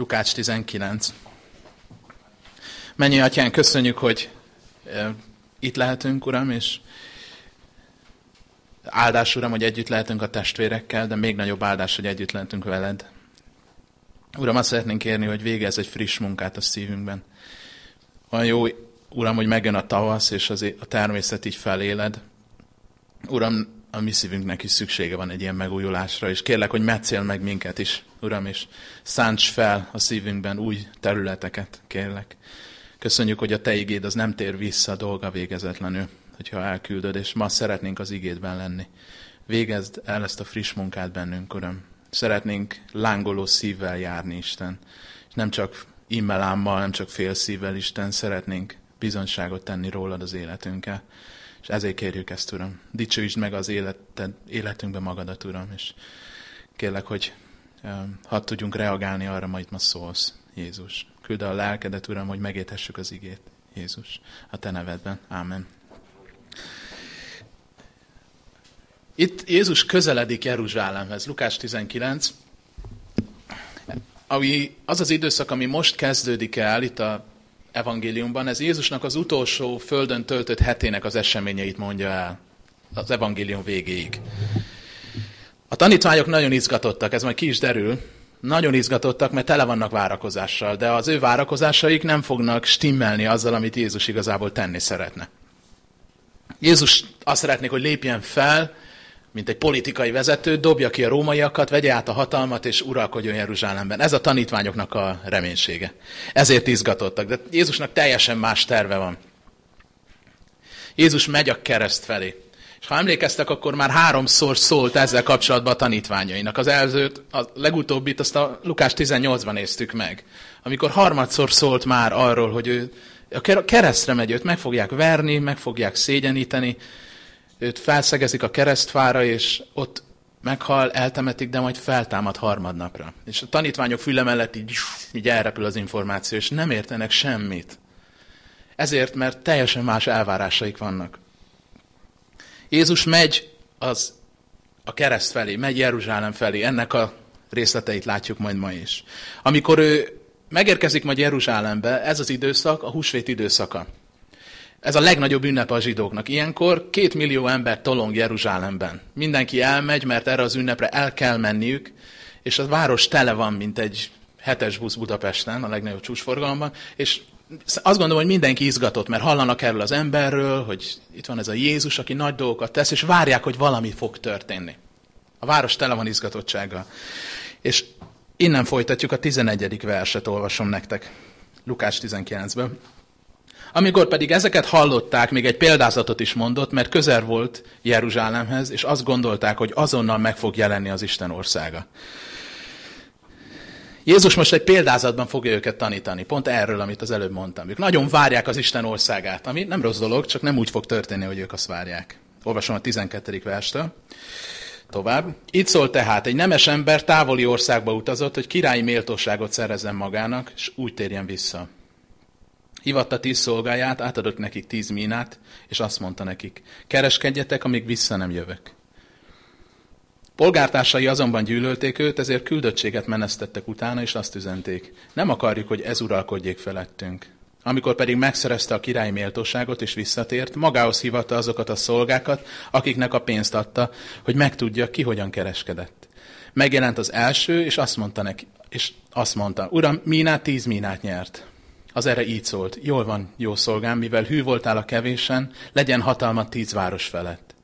Lukács 19. Mennyi atyán, köszönjük, hogy itt lehetünk, Uram, és áldás, Uram, hogy együtt lehetünk a testvérekkel, de még nagyobb áldás, hogy együtt lehetünk veled. Uram, azt szeretnénk kérni, hogy végezz egy friss munkát a szívünkben. Olyan jó, Uram, hogy megjön a tavasz, és az, a természet így feléled. Uram, a mi szívünknek is szüksége van egy ilyen megújulásra, és kérlek, hogy metszél meg minket is, Uram, és szánts fel a szívünkben új területeket, kérlek. Köszönjük, hogy a Te igéd az nem tér vissza a dolga végezetlenül, hogyha elküldöd, és ma szeretnénk az igédben lenni. Végezd el ezt a friss munkát bennünk, Uram. Szeretnénk lángoló szívvel járni, Isten. És nem csak immelámmal, nem csak fél szívvel, Isten, szeretnénk bizonyságot tenni rólad az életünkkel. És ezért kérjük ezt, Uram. Dicsőítsd meg az életed, életünkben magadat, Uram, és kérlek, hogy hadd tudjunk reagálni arra, amit ma szólsz, Jézus. Küld a lelkedet, Uram, hogy megérthessük az igét, Jézus, a Te nevedben. Ámen. Itt Jézus közeledik Jeruzsálemhez, Lukás 19, ami az az időszak, ami most kezdődik el itt a evangéliumban, ez Jézusnak az utolsó földön töltött hetének az eseményeit mondja el az evangélium végéig. A tanítványok nagyon izgatottak, ez majd ki is derül, nagyon izgatottak, mert tele vannak várakozással, de az ő várakozásaik nem fognak stimmelni azzal, amit Jézus igazából tenni szeretne. Jézus azt szeretnék, hogy lépjen fel, mint egy politikai vezető, dobja ki a rómaiakat, vegye át a hatalmat, és uralkodjon Jeruzsálemben. Ez a tanítványoknak a reménysége. Ezért izgatottak, de Jézusnak teljesen más terve van. Jézus megy a kereszt felé. És ha emlékeztek, akkor már háromszor szólt ezzel kapcsolatban a tanítványainak. Az előzőt, a legutóbbit azt a Lukás 18-ban néztük meg. Amikor harmadszor szólt már arról, hogy ő a keresztre megy, őt meg fogják verni, meg fogják szégyeníteni, őt felszegezik a keresztfára, és ott meghal, eltemetik, de majd feltámad harmadnapra. És a tanítványok füle mellett így, így elrepül az információ, és nem értenek semmit. Ezért, mert teljesen más elvárásaik vannak. Jézus megy az a kereszt felé, megy Jeruzsálem felé, ennek a részleteit látjuk majd ma is. Amikor ő megérkezik majd Jeruzsálembe, ez az időszak a húsvét időszaka. Ez a legnagyobb ünnep a zsidóknak. Ilyenkor két millió ember tolong Jeruzsálemben. Mindenki elmegy, mert erre az ünnepre el kell menniük, és a város tele van, mint egy hetes busz Budapesten, a legnagyobb csúcsforgalomban, és azt gondolom, hogy mindenki izgatott, mert hallanak erről az emberről, hogy itt van ez a Jézus, aki nagy dolgokat tesz, és várják, hogy valami fog történni. A város tele van izgatottsággal. És innen folytatjuk a 11. verset, olvasom nektek. Lukács 19-ből. Amikor pedig ezeket hallották, még egy példázatot is mondott, mert közel volt Jeruzsálemhez, és azt gondolták, hogy azonnal meg fog jelenni az Isten országa. Jézus most egy példázatban fogja őket tanítani, pont erről, amit az előbb mondtam. Ők nagyon várják az Isten országát, ami nem rossz dolog, csak nem úgy fog történni, hogy ők azt várják. Olvasom a 12. verstől. Tovább. Itt szól tehát, egy nemes ember távoli országba utazott, hogy királyi méltóságot szerezzen magának, és úgy térjen vissza. Hivatta tíz szolgáját, átadott nekik tíz mínát, és azt mondta nekik, kereskedjetek, amíg vissza nem jövök. Polgártársai azonban gyűlölték őt, ezért küldöttséget menesztettek utána, és azt üzenték, nem akarjuk, hogy ez uralkodjék felettünk. Amikor pedig megszerezte a király méltóságot és visszatért, magához hívatta azokat a szolgákat, akiknek a pénzt adta, hogy megtudja, ki hogyan kereskedett. Megjelent az első, és azt mondta neki, és azt mondta, Uram, mínát tíz mínát nyert. Az erre így szólt, jól van, jó szolgám, mivel hű voltál a kevésen, legyen hatalmat tíz város felett.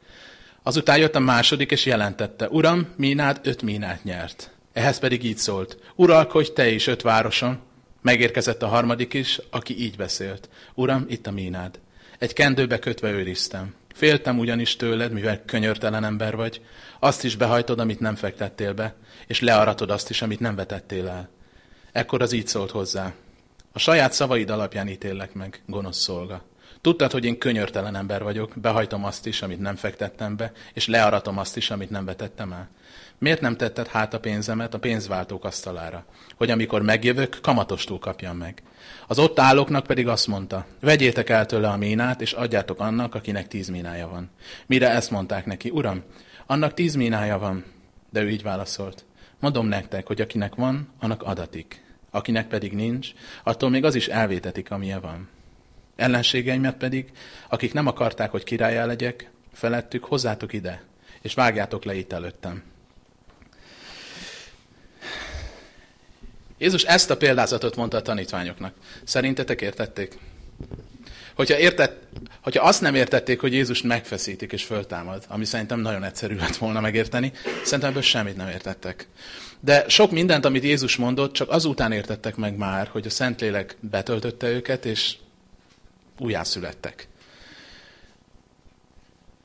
Azután jött a második, és jelentette, Uram, mínád öt mínát nyert. Ehhez pedig így szólt, uralkodj te is öt városon. Megérkezett a harmadik is, aki így beszélt, Uram, itt a mínád. Egy kendőbe kötve őriztem. Féltem ugyanis tőled, mivel könyörtelen ember vagy. Azt is behajtod, amit nem fektettél be, és learatod azt is, amit nem vetettél el. Ekkor az így szólt hozzá. A saját szavaid alapján ítélek meg, gonosz szolga. Tudtad, hogy én könyörtelen ember vagyok, behajtom azt is, amit nem fektettem be, és learatom azt is, amit nem vetettem el. Miért nem tetted hát a pénzemet a pénzváltók asztalára, hogy amikor megjövök, kamatostul kapjam meg? Az ott állóknak pedig azt mondta, vegyétek el tőle a mínát, és adjátok annak, akinek tíz mínája van. Mire ezt mondták neki, uram, annak tíz mínája van. De ő így válaszolt, mondom nektek, hogy akinek van, annak adatik akinek pedig nincs, attól még az is elvétetik, amilyen van. Ellenségeimet pedig, akik nem akarták, hogy királyá legyek, felettük, hozzátok ide, és vágjátok le itt előttem. Jézus ezt a példázatot mondta a tanítványoknak. Szerintetek értették? Hogyha, értett, hogyha azt nem értették, hogy Jézus megfeszítik és föltámad, ami szerintem nagyon egyszerű lett volna megérteni, szerintem ebből semmit nem értettek. De sok mindent, amit Jézus mondott, csak azután értettek meg már, hogy a Szentlélek betöltötte őket, és újjászülettek.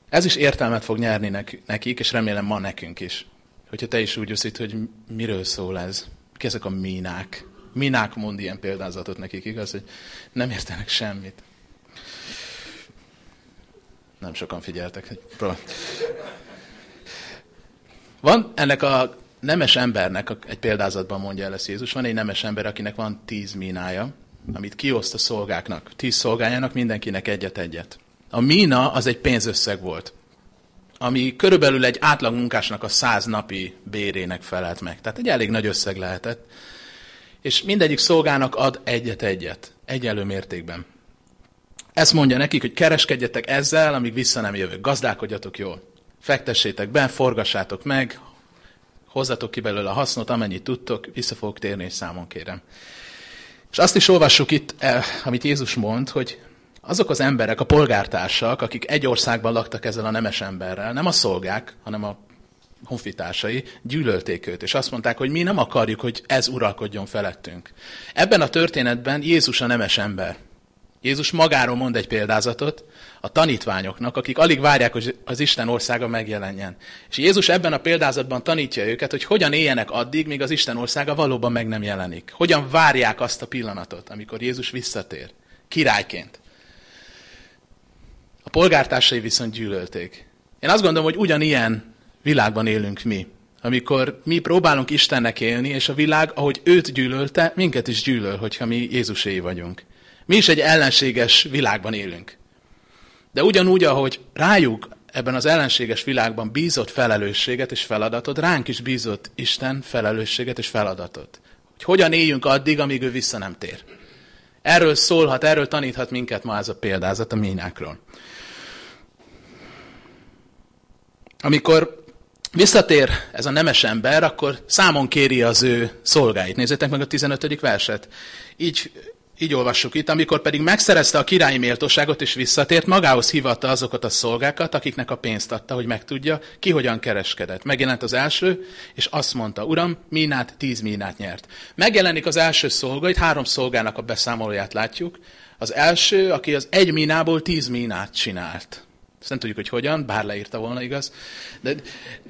Ez is értelmet fog nyerni nekik, és remélem ma nekünk is. Hogyha te is úgy üszít, hogy miről szól ez. Ki ezek a mínák? Minák mond ilyen példázatot nekik, igaz, hogy nem értenek semmit. Nem sokan figyeltek. Van ennek a nemes embernek, egy példázatban mondja el ezt Jézus, van egy nemes ember, akinek van tíz mínája, amit kioszt a szolgáknak. Tíz szolgájának mindenkinek egyet-egyet. A mína az egy pénzösszeg volt, ami körülbelül egy átlag munkásnak a száz napi bérének felelt meg. Tehát egy elég nagy összeg lehetett. És mindegyik szolgának ad egyet-egyet, egyelő mértékben. Ezt mondja nekik, hogy kereskedjetek ezzel, amíg vissza nem jövök. Gazdálkodjatok jól. Fektessétek be, forgassátok meg, hozzatok ki belőle a hasznot, amennyit tudtok, vissza fogok térni, és számon kérem. És azt is olvassuk itt, eh, amit Jézus mond, hogy azok az emberek, a polgártársak, akik egy országban laktak ezzel a nemes emberrel, nem a szolgák, hanem a honfitársai gyűlölték őt, és azt mondták, hogy mi nem akarjuk, hogy ez uralkodjon felettünk. Ebben a történetben Jézus a nemes ember. Jézus magáról mond egy példázatot a tanítványoknak, akik alig várják, hogy az Isten országa megjelenjen. És Jézus ebben a példázatban tanítja őket, hogy hogyan éljenek addig, míg az Isten országa valóban meg nem jelenik. Hogyan várják azt a pillanatot, amikor Jézus visszatér, királyként. A polgártársai viszont gyűlölték. Én azt gondolom, hogy ugyanilyen világban élünk mi. Amikor mi próbálunk Istennek élni, és a világ, ahogy őt gyűlölte, minket is gyűlöl, hogyha mi Jézusé vagyunk. Mi is egy ellenséges világban élünk. De ugyanúgy, ahogy rájuk ebben az ellenséges világban bízott felelősséget és feladatot, ránk is bízott Isten felelősséget és feladatot. Hogy hogyan éljünk addig, amíg ő vissza nem tér. Erről szólhat, erről taníthat minket ma ez a példázat a ményákról. Amikor visszatér ez a nemes ember, akkor számon kéri az ő szolgáit. Nézzétek meg a 15. verset. Így így olvassuk itt, amikor pedig megszerezte a királyi méltóságot és visszatért, magához hívatta azokat a szolgákat, akiknek a pénzt adta, hogy megtudja, ki hogyan kereskedett. Megjelent az első, és azt mondta, uram, mínát, tíz mínát nyert. Megjelenik az első szolga, itt három szolgának a beszámolóját látjuk. Az első, aki az egy mínából tíz mínát csinált. Ezt nem tudjuk, hogy hogyan, bár leírta volna, igaz. De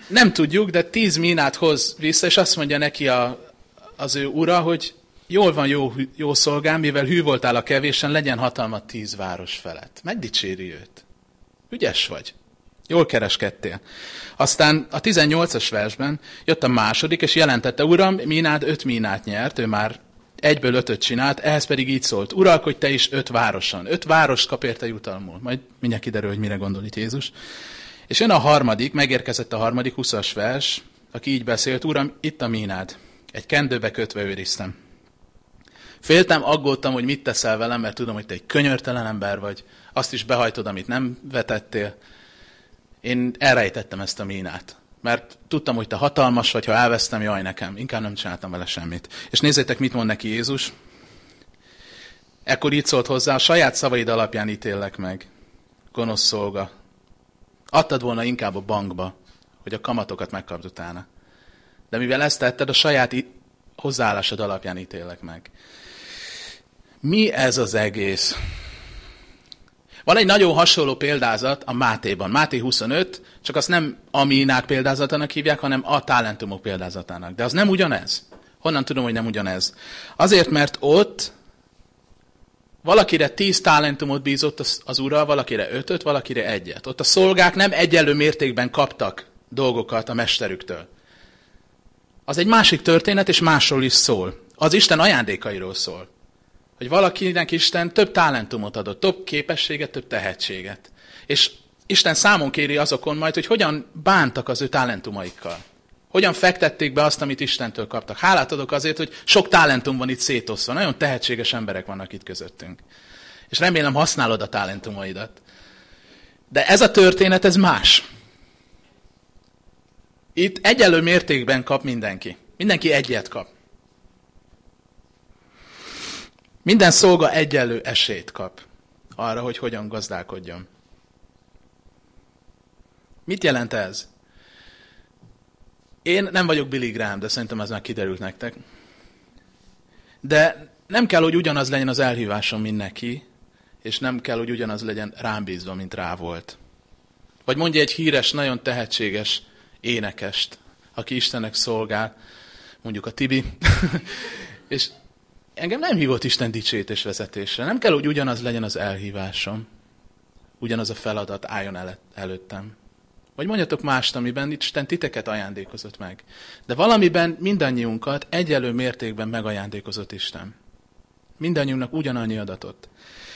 nem tudjuk, de tíz mínát hoz vissza, és azt mondja neki a, az ő ura, hogy Jól van, jó, jó szolgám, mivel hű voltál a kevésen, legyen hatalmat tíz város felett. Megdicséri őt. Ügyes vagy. Jól kereskedtél. Aztán a 18-as versben jött a második, és jelentette, Uram, Mínád öt mínát nyert, ő már egyből ötöt csinált, ehhez pedig így szólt, Uralkodj te is öt városon. Öt város kap érte jutalmul. Majd mindjárt kiderül, hogy mire gondol itt Jézus. És jön a harmadik, megérkezett a harmadik, 20-as vers, aki így beszélt, Uram, itt a mínád. Egy kendőbe kötve őriztem. Féltem, aggódtam, hogy mit teszel velem, mert tudom, hogy te egy könyörtelen ember vagy, azt is behajtod, amit nem vetettél. Én elrejtettem ezt a mínát, mert tudtam, hogy te hatalmas vagy, ha elvesztem, jaj nekem. Inkább nem csináltam vele semmit. És nézzétek, mit mond neki Jézus. Ekkor így szólt hozzá, a saját szavaid alapján ítélek meg. Gonosz szolga. Adtad volna inkább a bankba, hogy a kamatokat megkapd utána. De mivel ezt tetted, a saját hozzáállásod alapján ítélek meg. Mi ez az egész? Van egy nagyon hasonló példázat a Mátéban. Máté 25, csak azt nem a mínák példázatának hívják, hanem a talentumok példázatának. De az nem ugyanez. Honnan tudom, hogy nem ugyanez? Azért, mert ott valakire tíz talentumot bízott az, az ura, valakire ötöt, valakire egyet. Ott a szolgák nem egyenlő mértékben kaptak dolgokat a mesterüktől. Az egy másik történet, és másról is szól. Az Isten ajándékairól szól hogy valakinek Isten több talentumot adott, több képességet, több tehetséget. És Isten számon kéri azokon majd, hogy hogyan bántak az ő talentumaikkal. Hogyan fektették be azt, amit Istentől kaptak. Hálát adok azért, hogy sok talentum van itt szétoszva. Nagyon tehetséges emberek vannak itt közöttünk. És remélem használod a talentumaidat. De ez a történet, ez más. Itt egyelő mértékben kap mindenki. Mindenki egyet kap. Minden szolga egyenlő esélyt kap arra, hogy hogyan gazdálkodjon. Mit jelent ez? Én nem vagyok Billy Graham, de szerintem ez már kiderült nektek. De nem kell, hogy ugyanaz legyen az elhívásom, mint neki, és nem kell, hogy ugyanaz legyen rám bízva, mint rá volt. Vagy mondja egy híres, nagyon tehetséges énekest, aki Istennek szolgál, mondjuk a Tibi, és engem nem hívott Isten és vezetésre. Nem kell, hogy ugyanaz legyen az elhívásom, ugyanaz a feladat álljon el, előttem. Vagy mondjatok mást, amiben Isten titeket ajándékozott meg. De valamiben mindannyiunkat egyelő mértékben megajándékozott Isten. Mindannyiunknak ugyanannyi adatot.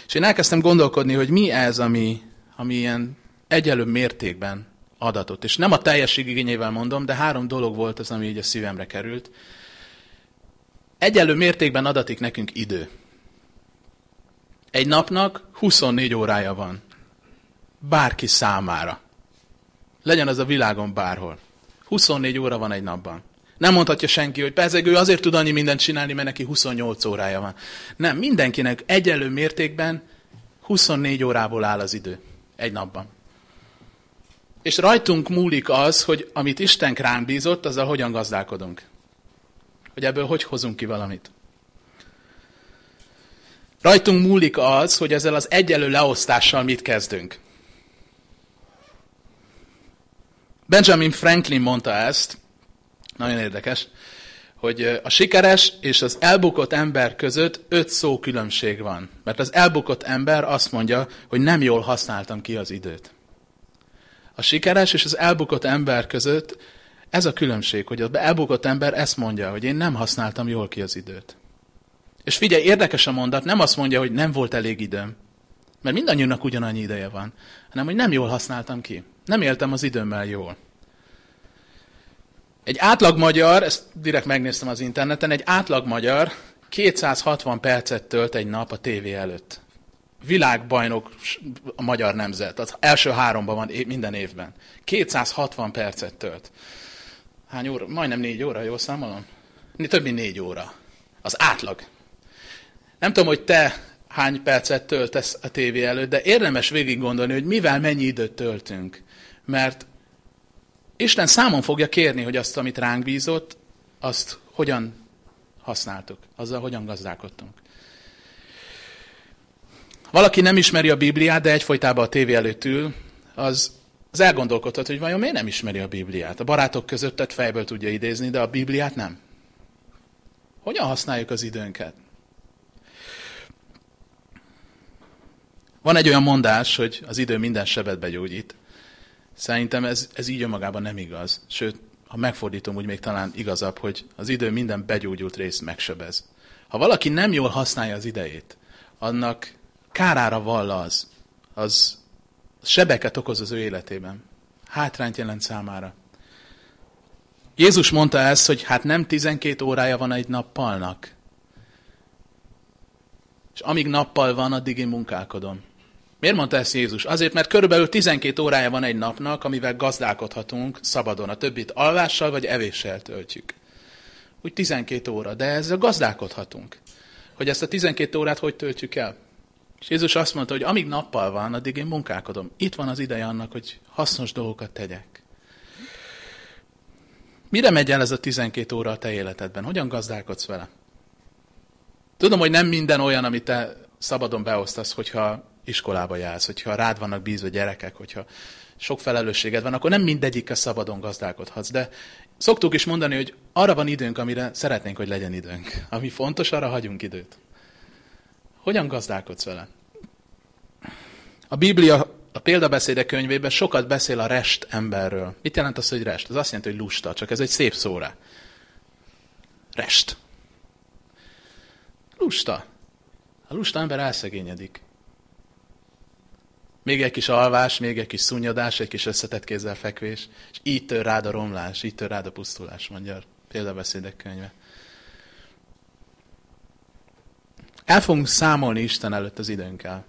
És én elkezdtem gondolkodni, hogy mi ez, ami, ami ilyen egyelő mértékben adatot. És nem a teljesség igényével mondom, de három dolog volt az, ami így a szívemre került. Egyelő mértékben adatik nekünk idő. Egy napnak 24 órája van. Bárki számára. Legyen az a világon bárhol. 24 óra van egy napban. Nem mondhatja senki, hogy persze ő azért tud annyi mindent csinálni, mert neki 28 órája van. Nem, mindenkinek egyelő mértékben 24 órából áll az idő egy napban. És rajtunk múlik az, hogy amit Isten ránk bízott, azzal hogyan gazdálkodunk. Hogy ebből hogy hozunk ki valamit. Rajtunk múlik az, hogy ezzel az egyelő leosztással mit kezdünk. Benjamin Franklin mondta ezt, nagyon érdekes, hogy a sikeres és az elbukott ember között öt szó különbség van. Mert az elbukott ember azt mondja, hogy nem jól használtam ki az időt. A sikeres és az elbukott ember között ez a különbség, hogy az elbukott ember ezt mondja, hogy én nem használtam jól ki az időt. És figyelj, érdekes a mondat, nem azt mondja, hogy nem volt elég időm, mert mindannyiunknak ugyanannyi ideje van, hanem hogy nem jól használtam ki. Nem éltem az időmmel jól. Egy átlag magyar, ezt direkt megnéztem az interneten, egy átlag magyar 260 percet tölt egy nap a tévé előtt. Világbajnok a magyar nemzet, az első háromban van minden évben. 260 percet tölt. Hány óra? Majdnem négy óra, jól számolom? Több mint négy óra. Az átlag. Nem tudom, hogy te hány percet töltesz a tévé előtt, de érdemes végig gondolni, hogy mivel mennyi időt töltünk. Mert Isten számon fogja kérni, hogy azt, amit ránk bízott, azt hogyan használtuk, azzal hogyan gazdálkodtunk. Valaki nem ismeri a Bibliát, de egyfolytában a tévé előtt ül, az, az elgondolkodhat, hogy vajon miért nem ismeri a Bibliát. A barátok között tett fejből tudja idézni, de a Bibliát nem. Hogyan használjuk az időnket? Van egy olyan mondás, hogy az idő minden sebet begyógyít. Szerintem ez, ez így önmagában nem igaz. Sőt, ha megfordítom, úgy még talán igazabb, hogy az idő minden begyógyult részt megsebez. Ha valaki nem jól használja az idejét, annak kárára vall az, az sebeket okoz az ő életében. Hátrányt jelent számára. Jézus mondta ezt, hogy hát nem 12 órája van egy nappalnak. És amíg nappal van, addig én munkálkodom. Miért mondta ezt Jézus? Azért, mert körülbelül 12 órája van egy napnak, amivel gazdálkodhatunk szabadon. A többit alvással vagy evéssel töltjük. Úgy 12 óra, de ezzel gazdálkodhatunk. Hogy ezt a 12 órát hogy töltjük el? És Jézus azt mondta, hogy amíg nappal van, addig én munkálkodom. Itt van az ideje annak, hogy hasznos dolgokat tegyek. Mire megy el ez a 12 óra a te életedben? Hogyan gazdálkodsz vele? Tudom, hogy nem minden olyan, amit te szabadon beosztasz, hogyha iskolába jársz, hogyha rád vannak bízva gyerekek, hogyha sok felelősséged van, akkor nem mindegyikkel szabadon gazdálkodhatsz. De szoktuk is mondani, hogy arra van időnk, amire szeretnénk, hogy legyen időnk. Ami fontos, arra hagyunk időt. Hogyan gazdálkodsz vele? A Biblia a példabeszédek könyvében sokat beszél a rest emberről. Mit jelent az, hogy rest? Az azt jelenti, hogy lusta, csak ez egy szép szóra. Rest. Lusta. A lusta ember elszegényedik. Még egy kis alvás, még egy kis szunnyadás, egy kis összetett kézzel fekvés, és így tör rád a romlás, így tör rád a pusztulás, mondja a példabeszédek könyve. El fogunk számolni Isten előtt az időnkkel.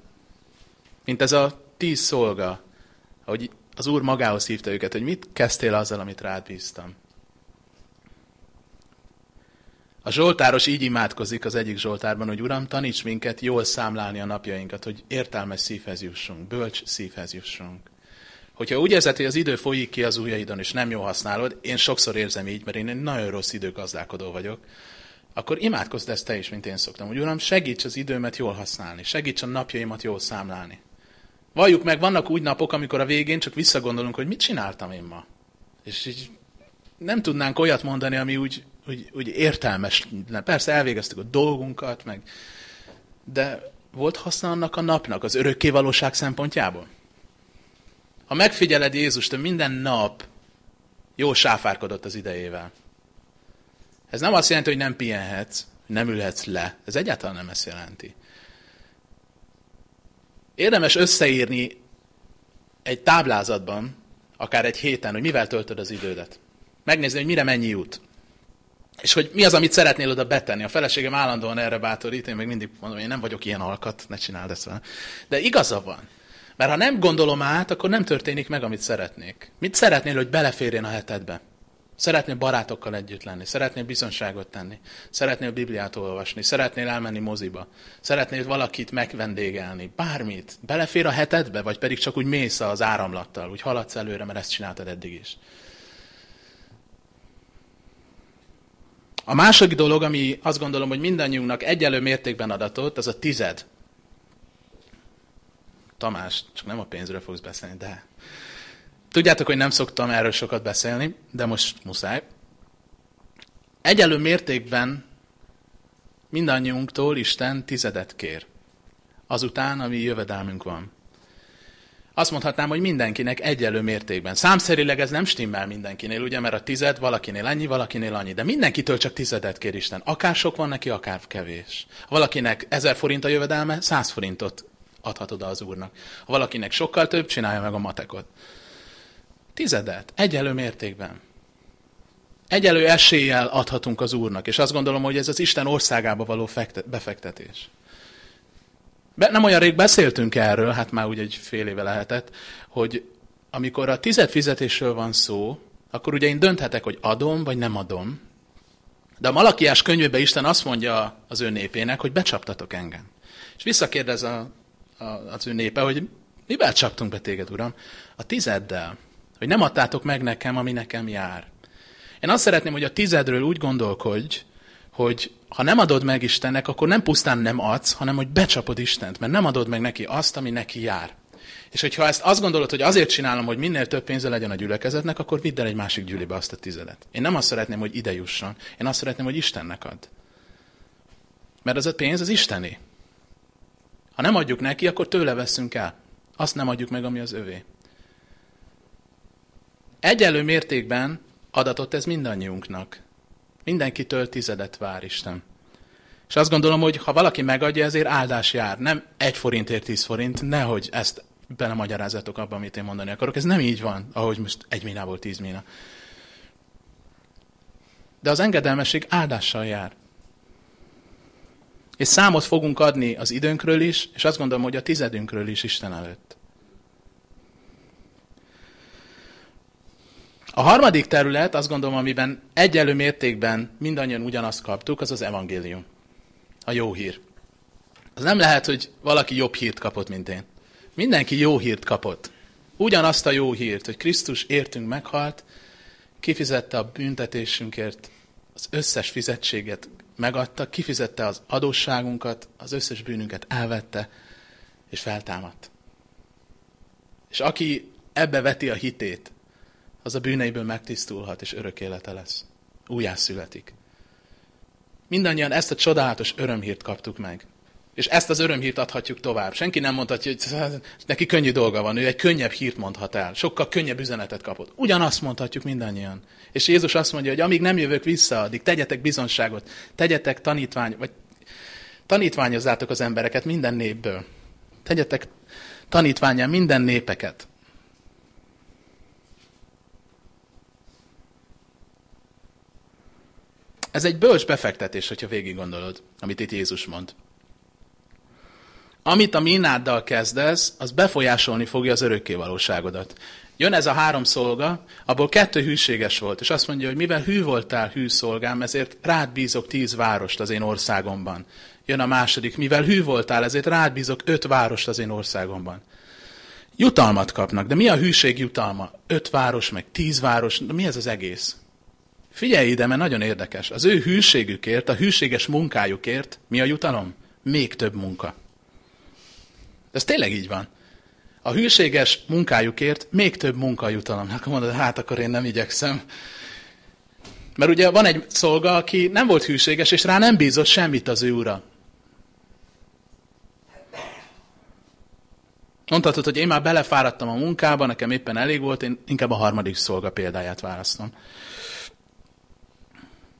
Mint ez a tíz szolga, hogy az Úr magához hívta őket, hogy mit kezdtél azzal, amit rád bíztam. A Zsoltáros így imádkozik az egyik Zsoltárban, hogy Uram, taníts minket jól számlálni a napjainkat, hogy értelmes szívhez jussunk, bölcs szívhez jussunk. Hogyha úgy érzed, hogy az idő folyik ki az ujjaidon, és nem jól használod, én sokszor érzem így, mert én egy nagyon rossz időgazdálkodó vagyok, akkor imádkozz ezt te is, mint én szoktam, hogy Uram, segíts az időmet jól használni, segíts a napjaimat jól számlálni. Valljuk meg, vannak úgy napok, amikor a végén csak visszagondolunk, hogy mit csináltam én ma. És így nem tudnánk olyat mondani, ami úgy, úgy, úgy értelmes. Persze elvégeztük a dolgunkat, meg, de volt haszna annak a napnak az örökkévalóság szempontjából? Ha megfigyeled Jézust, minden nap jó sáfárkodott az idejével. Ez nem azt jelenti, hogy nem pihenhetsz, nem ülhetsz le. Ez egyáltalán nem ezt jelenti. Érdemes összeírni egy táblázatban, akár egy héten, hogy mivel töltöd az idődet. Megnézni, hogy mire mennyi jut. És hogy mi az, amit szeretnél oda betenni. A feleségem állandóan erre bátorít, én még mindig mondom, én nem vagyok ilyen alkat, ne csináld ezt vele. De igaza van. Mert ha nem gondolom át, akkor nem történik meg, amit szeretnék. Mit szeretnél, hogy beleférjen a hetedbe? Szeretnél barátokkal együtt lenni, szeretnél bizonságot tenni, szeretnél Bibliát olvasni, szeretnél elmenni moziba, szeretnél valakit megvendégelni, bármit. Belefér a hetedbe, vagy pedig csak úgy mész az áramlattal, úgy haladsz előre, mert ezt csináltad eddig is. A második dolog, ami azt gondolom, hogy mindannyiunknak egyelő mértékben adatott, az a tized. Tamás, csak nem a pénzről fogsz beszélni, de Tudjátok, hogy nem szoktam erről sokat beszélni, de most muszáj. Egyelő mértékben mindannyiunktól Isten tizedet kér. Azután, ami jövedelmünk van. Azt mondhatnám, hogy mindenkinek egyelő mértékben. Számszerileg ez nem stimmel mindenkinél, ugye, mert a tized valakinél ennyi, valakinél annyi. De mindenkitől csak tizedet kér Isten. Akár sok van neki, akár kevés. Ha valakinek ezer forint a jövedelme, száz forintot adhat oda az úrnak. Ha valakinek sokkal több, csinálja meg a matekot. Tizedet, egyelő mértékben. Egyelő eséllyel adhatunk az Úrnak, és azt gondolom, hogy ez az Isten országába való befektetés. Be, nem olyan rég beszéltünk erről, hát már úgy egy fél éve lehetett, hogy amikor a tized fizetésről van szó, akkor ugye én dönthetek, hogy adom, vagy nem adom. De a Malakiás könyvében Isten azt mondja az ő népének, hogy becsaptatok engem. És visszakérdez a, a, az ő népe, hogy mivel csaptunk be téged, Uram? A tizeddel. Hogy nem adtátok meg nekem, ami nekem jár. Én azt szeretném, hogy a tizedről úgy gondolkodj, hogy ha nem adod meg Istennek, akkor nem pusztán nem adsz, hanem hogy becsapod Istent, mert nem adod meg neki azt, ami neki jár. És hogyha ezt azt gondolod, hogy azért csinálom, hogy minél több pénze legyen a gyülekezetnek, akkor vidd el egy másik gyűlibe azt a tizedet. Én nem azt szeretném, hogy ide jusson, én azt szeretném, hogy Istennek ad. Mert az a pénz az Isteni. Ha nem adjuk neki, akkor tőle veszünk el. Azt nem adjuk meg, ami az övé. Egyelő mértékben adatot ez mindannyiunknak. Mindenkitől tizedet vár Isten. És azt gondolom, hogy ha valaki megadja, ezért áldás jár. Nem egy forintért tíz forint, nehogy ezt belemagyarázatok abban, amit én mondani akarok. Ez nem így van, ahogy most egy minából tíz mina. De az engedelmesség áldással jár. És számot fogunk adni az időnkről is, és azt gondolom, hogy a tizedünkről is Isten előtt. A harmadik terület, azt gondolom, amiben egyelő mértékben mindannyian ugyanazt kaptuk, az az evangélium. A jó hír. Az nem lehet, hogy valaki jobb hírt kapott, mint én. Mindenki jó hírt kapott. Ugyanazt a jó hírt, hogy Krisztus értünk meghalt, kifizette a büntetésünkért az összes fizetséget megadta, kifizette az adósságunkat, az összes bűnünket elvette, és feltámadt. És aki ebbe veti a hitét, az a bűneiből megtisztulhat, és örök élete lesz. Újjászületik. Mindannyian ezt a csodálatos örömhírt kaptuk meg. És ezt az örömhírt adhatjuk tovább. Senki nem mondhatja, hogy neki könnyű dolga van, ő egy könnyebb hírt mondhat el, sokkal könnyebb üzenetet kapott. Ugyanazt mondhatjuk mindannyian. És Jézus azt mondja, hogy amíg nem jövök vissza, addig tegyetek bizonságot, tegyetek tanítvány, vagy tanítványozzátok az embereket minden népből. Tegyetek tanítványá minden népeket. Ez egy bölcs befektetés, hogyha végig gondolod, amit itt Jézus mond. Amit a mináddal kezdesz, az befolyásolni fogja az örökké valóságodat. Jön ez a három szolga, abból kettő hűséges volt, és azt mondja, hogy mivel hű voltál, hű szolgám, ezért rád bízok tíz várost az én országomban. Jön a második, mivel hű voltál, ezért rád bízok öt várost az én országomban. Jutalmat kapnak, de mi a hűség jutalma? Öt város, meg tíz város, de mi ez az egész? Figyelj ide, mert nagyon érdekes. Az ő hűségükért, a hűséges munkájukért mi a jutalom? Még több munka. Ez tényleg így van. A hűséges munkájukért még több munkajutalom. Akkor mondod, hát akkor én nem igyekszem. Mert ugye van egy szolga, aki nem volt hűséges, és rá nem bízott semmit az ő ura. Mondhatod, hogy én már belefáradtam a munkába, nekem éppen elég volt, én inkább a harmadik szolga példáját választom.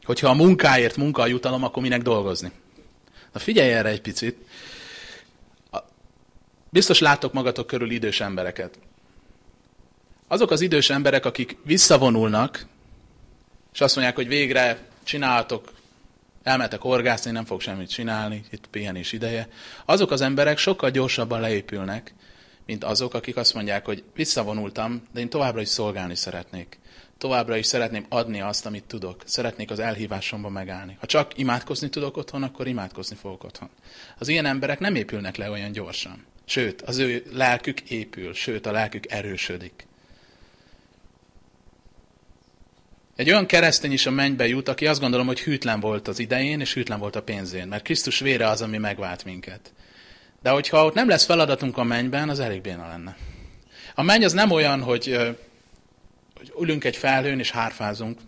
Hogyha a munkáért munka jutalom, akkor minek dolgozni? Na figyelj erre egy picit. Biztos láttok magatok körül idős embereket. Azok az idős emberek, akik visszavonulnak, és azt mondják, hogy végre csináltok, elmetek horgászni, nem fog semmit csinálni, itt pihenés ideje. Azok az emberek sokkal gyorsabban leépülnek, mint azok, akik azt mondják, hogy visszavonultam, de én továbbra is szolgálni szeretnék. Továbbra is szeretném adni azt, amit tudok. Szeretnék az elhívásomba megállni. Ha csak imádkozni tudok otthon, akkor imádkozni fogok otthon. Az ilyen emberek nem épülnek le olyan gyorsan. Sőt, az ő lelkük épül, sőt, a lelkük erősödik. Egy olyan keresztény is a mennybe jut, aki azt gondolom, hogy hűtlen volt az idején, és hűtlen volt a pénzén, mert Krisztus vére az, ami megvált minket. De hogyha ott nem lesz feladatunk a mennyben, az elég béna lenne. A menny az nem olyan, hogy, hogy ülünk egy felhőn és hárfázunk.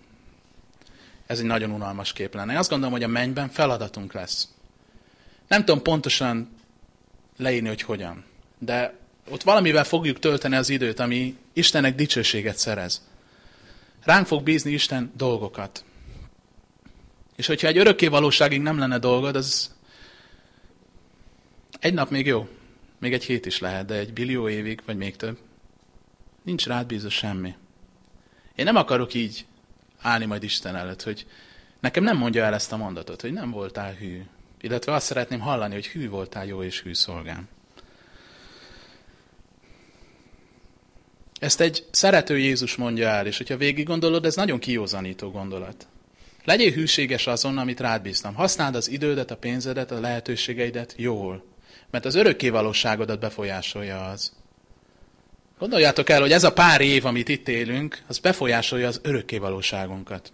Ez egy nagyon unalmas kép lenne. Én azt gondolom, hogy a mennyben feladatunk lesz. Nem tudom pontosan leírni, hogy hogyan. De ott valamivel fogjuk tölteni az időt, ami Istennek dicsőséget szerez. Ránk fog bízni Isten dolgokat. És hogyha egy örökké valóságig nem lenne dolgod, az egy nap még jó. Még egy hét is lehet, de egy billió évig, vagy még több. Nincs rád bízva semmi. Én nem akarok így állni majd Isten előtt, hogy nekem nem mondja el ezt a mondatot, hogy nem voltál hű, illetve azt szeretném hallani, hogy hű voltál jó és hű szolgám. Ezt egy szerető Jézus mondja el, és hogyha végig gondolod, ez nagyon kiózanító gondolat. Legyél hűséges azon, amit rád bíztam. Használd az idődet, a pénzedet, a lehetőségeidet jól. Mert az örökkévalóságodat befolyásolja az. Gondoljátok el, hogy ez a pár év, amit itt élünk, az befolyásolja az örökkévalóságunkat.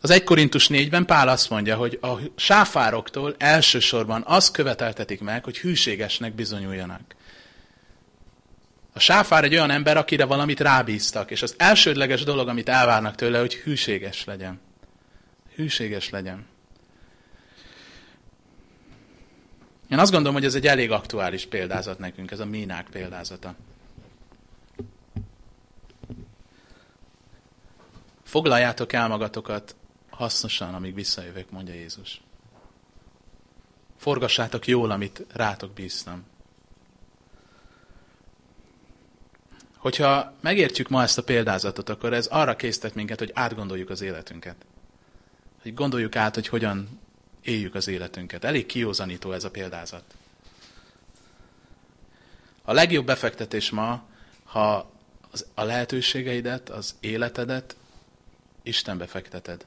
Az 1 Korintus 4-ben Pál azt mondja, hogy a sáfároktól elsősorban azt követeltetik meg, hogy hűségesnek bizonyuljanak. A sáfár egy olyan ember, akire valamit rábíztak, és az elsődleges dolog, amit elvárnak tőle, hogy hűséges legyen. Hűséges legyen. Én azt gondolom, hogy ez egy elég aktuális példázat nekünk, ez a mínák példázata. Foglaljátok el magatokat hasznosan, amíg visszajövök, mondja Jézus. Forgassátok jól, amit rátok bíztam. Hogyha megértjük ma ezt a példázatot, akkor ez arra késztet minket, hogy átgondoljuk az életünket. Hogy gondoljuk át, hogy hogyan éljük az életünket. Elég kiózanító ez a példázat. A legjobb befektetés ma, ha az, a lehetőségeidet, az életedet Isten befekteted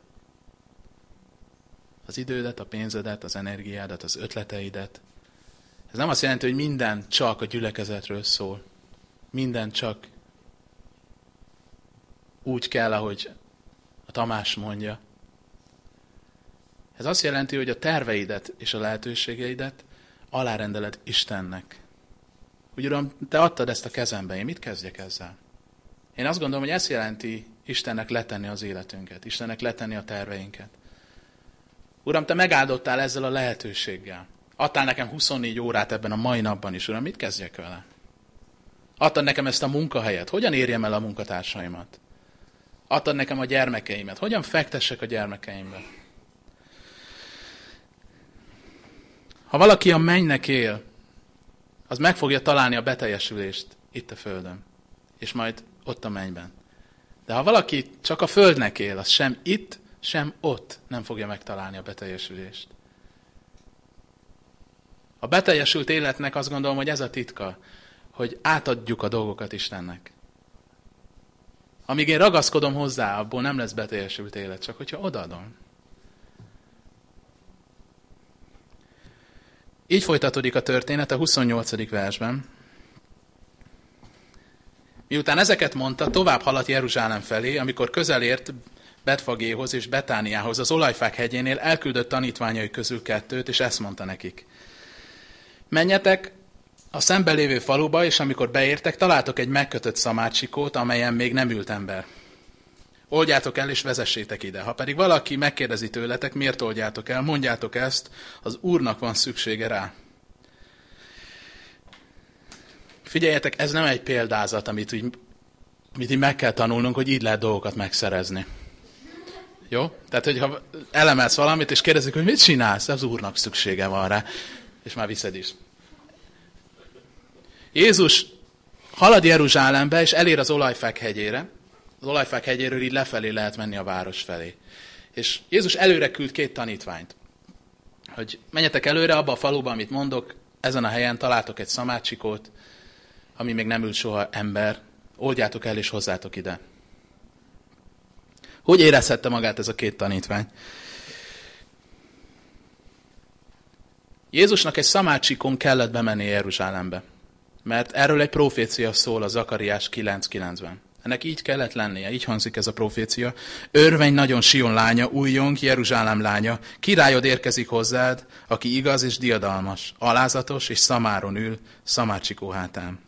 az idődet, a pénzedet, az energiádat, az ötleteidet. Ez nem azt jelenti, hogy minden csak a gyülekezetről szól. Minden csak úgy kell, ahogy a Tamás mondja. Ez azt jelenti, hogy a terveidet és a lehetőségeidet alárendeled Istennek. Úgy Uram, Te adtad ezt a kezembe, én mit kezdjek ezzel? Én azt gondolom, hogy ezt jelenti Istennek letenni az életünket, Istennek letenni a terveinket. Uram, Te megáldottál ezzel a lehetőséggel. Adtál nekem 24 órát ebben a mai napban is, Uram, mit kezdjek vele? Adtad nekem ezt a munkahelyet, hogyan érjem el a munkatársaimat? Adtad nekem a gyermekeimet, hogyan fektessek a gyermekeimbe? Ha valaki a mennynek él, az meg fogja találni a beteljesülést itt a Földön, és majd ott a mennyben. De ha valaki csak a Földnek él, az sem itt, sem ott nem fogja megtalálni a beteljesülést. A beteljesült életnek azt gondolom, hogy ez a titka, hogy átadjuk a dolgokat Istennek. Amíg én ragaszkodom hozzá, abból nem lesz beteljesült élet, csak hogyha odaadom. Így folytatódik a történet a 28. versben. Miután ezeket mondta, tovább haladt Jeruzsálem felé, amikor közel ért Betfagéhoz és Betániához, az olajfák hegyénél elküldött tanítványai közül kettőt, és ezt mondta nekik. Menjetek a szembelévő faluba, és amikor beértek, találtok egy megkötött szamácsikót, amelyen még nem ült ember. Oldjátok el, és vezessétek ide. Ha pedig valaki megkérdezi tőletek, miért oldjátok el, mondjátok ezt, az Úrnak van szüksége rá. Figyeljetek, ez nem egy példázat, amit így, amit így meg kell tanulnunk, hogy így lehet dolgokat megszerezni. Jó? Tehát, hogyha elemelsz valamit, és kérdezik, hogy mit csinálsz, az Úrnak szüksége van rá, és már viszed is. Jézus halad Jeruzsálembe, és elér az olajfák hegyére. Az olajfák hegyéről így lefelé lehet menni a város felé. És Jézus előre küld két tanítványt, hogy menjetek előre abba a faluba, amit mondok, ezen a helyen találtok egy szamácsikót, ami még nem ült soha ember, oldjátok el és hozzátok ide. Hogy érezhette magát ez a két tanítvány? Jézusnak egy szamácsikon kellett bemenni Jeruzsálembe. Mert erről egy profécia szól a Zakariás 9.9-ben. Ennek így kellett lennie, így hangzik ez a profécia. Örvény nagyon Sion lánya, újjong, Jeruzsálem lánya, királyod érkezik hozzád, aki igaz és diadalmas, alázatos és szamáron ül, szamácsikó hátán.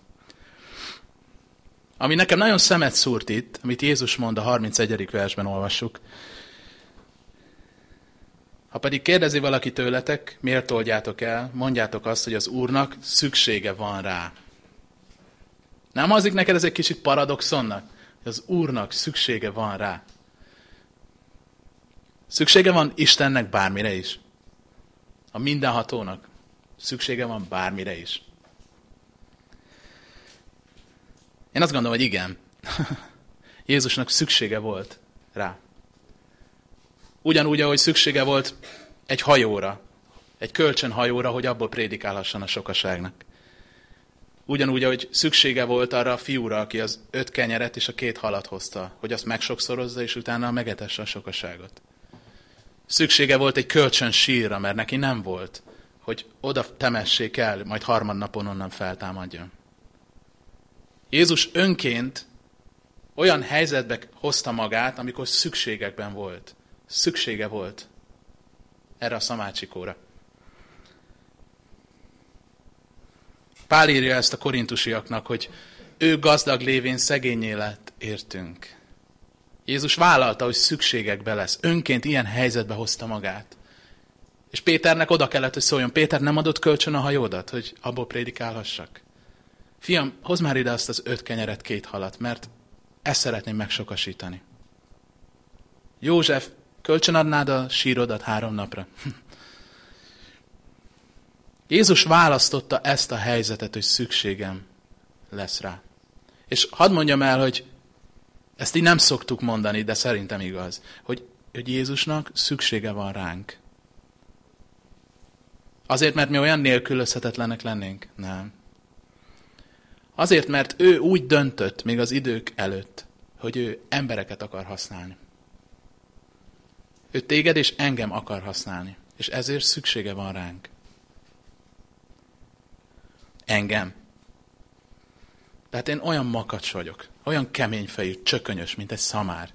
Ami nekem nagyon szemet szúrt itt, amit Jézus mond a 31. versben olvassuk, ha pedig kérdezi valaki tőletek, miért oldjátok el, mondjátok azt, hogy az Úrnak szüksége van rá. Nem azik neked ez egy kicsit paradoxonnak? Hogy az Úrnak szüksége van rá. Szüksége van Istennek bármire is. A mindenhatónak. Szüksége van bármire is. Én azt gondolom, hogy igen. Jézusnak szüksége volt rá. Ugyanúgy, ahogy szüksége volt egy hajóra, egy kölcsönhajóra, hogy abból prédikálhasson a sokaságnak. Ugyanúgy, ahogy szüksége volt arra a fiúra, aki az öt kenyeret és a két halat hozta, hogy azt megsokszorozza, és utána megetesse a sokaságot. Szüksége volt egy kölcsön sírra, mert neki nem volt, hogy oda temessék el, majd harmadnapon onnan feltámadjon. Jézus önként olyan helyzetbe hozta magát, amikor szükségekben volt. Szüksége volt erre a szamácsikóra. Pál írja ezt a korintusiaknak, hogy ő gazdag lévén szegényé lett értünk. Jézus vállalta, hogy szükségekbe lesz. Önként ilyen helyzetbe hozta magát. És Péternek oda kellett, hogy szóljon, Péter nem adott kölcsön a hajódat, hogy abból prédikálhassak? Fiam, hozd már ide azt az öt kenyeret, két halat, mert ezt szeretném megsokasítani. József, kölcsön adnád a sírodat három napra? Jézus választotta ezt a helyzetet, hogy szükségem lesz rá. És hadd mondjam el, hogy ezt így nem szoktuk mondani, de szerintem igaz, hogy, hogy Jézusnak szüksége van ránk. Azért, mert mi olyan nélkülözhetetlenek lennénk? Nem. Azért, mert ő úgy döntött, még az idők előtt, hogy ő embereket akar használni. Ő téged és engem akar használni, és ezért szüksége van ránk engem. Tehát én olyan makacs vagyok, olyan keményfejű, csökönyös, mint egy szamár.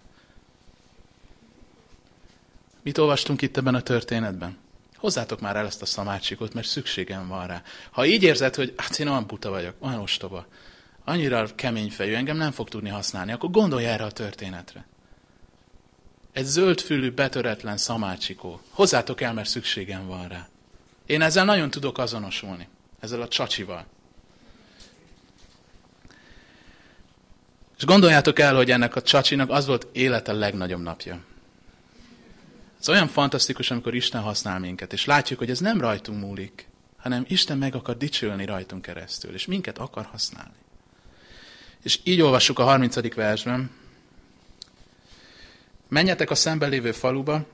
Mit olvastunk itt ebben a történetben? Hozzátok már el ezt a szamárcsikot, mert szükségem van rá. Ha így érzed, hogy hát én olyan buta vagyok, olyan ostoba, annyira keményfejű, engem nem fog tudni használni, akkor gondolj erre a történetre. Egy zöldfülű, betöretlen szamárcsikó. Hozzátok el, mert szükségem van rá. Én ezzel nagyon tudok azonosulni ezzel a csacsival. És gondoljátok el, hogy ennek a csacsinak az volt élete legnagyobb napja. Ez olyan fantasztikus, amikor Isten használ minket, és látjuk, hogy ez nem rajtunk múlik, hanem Isten meg akar dicsülni rajtunk keresztül, és minket akar használni. És így olvassuk a 30. versben. Menjetek a szemben lévő faluba,